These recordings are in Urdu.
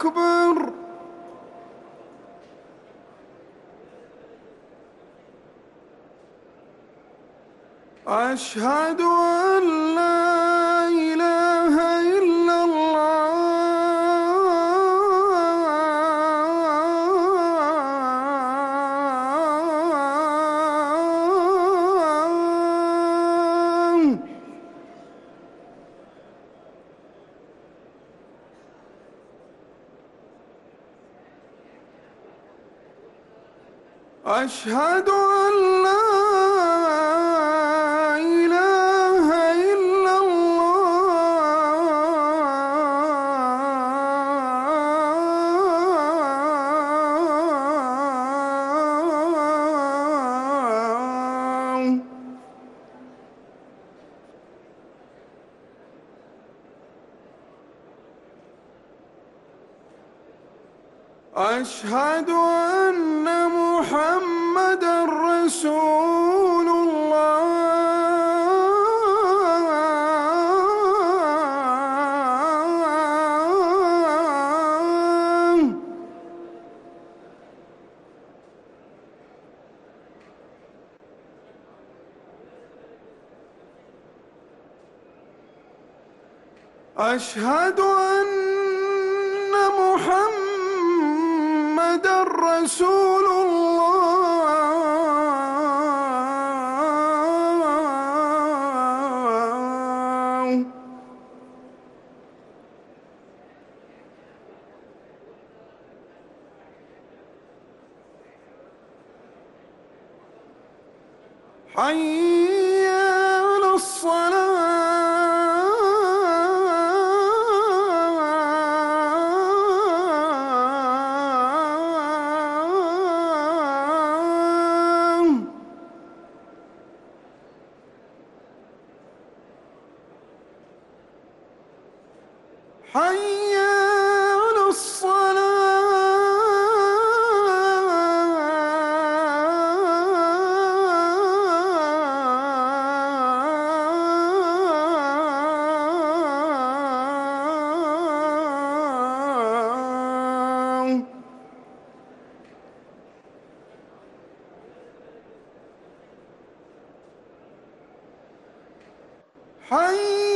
أكبر أشهد أن لا أشهد أن لا أشهد أن محمد رسول الله. أشهد أن محمد محمد رسول الله. حي حي على حي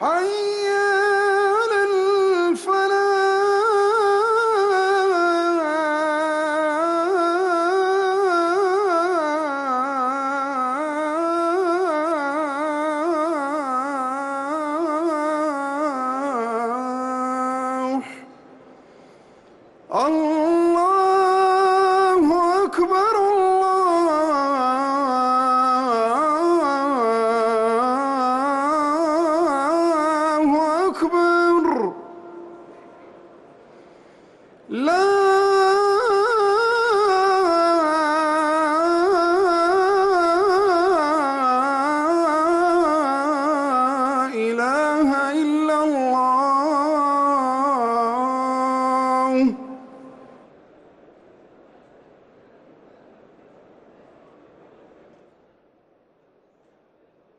حي لا إله إلا الله.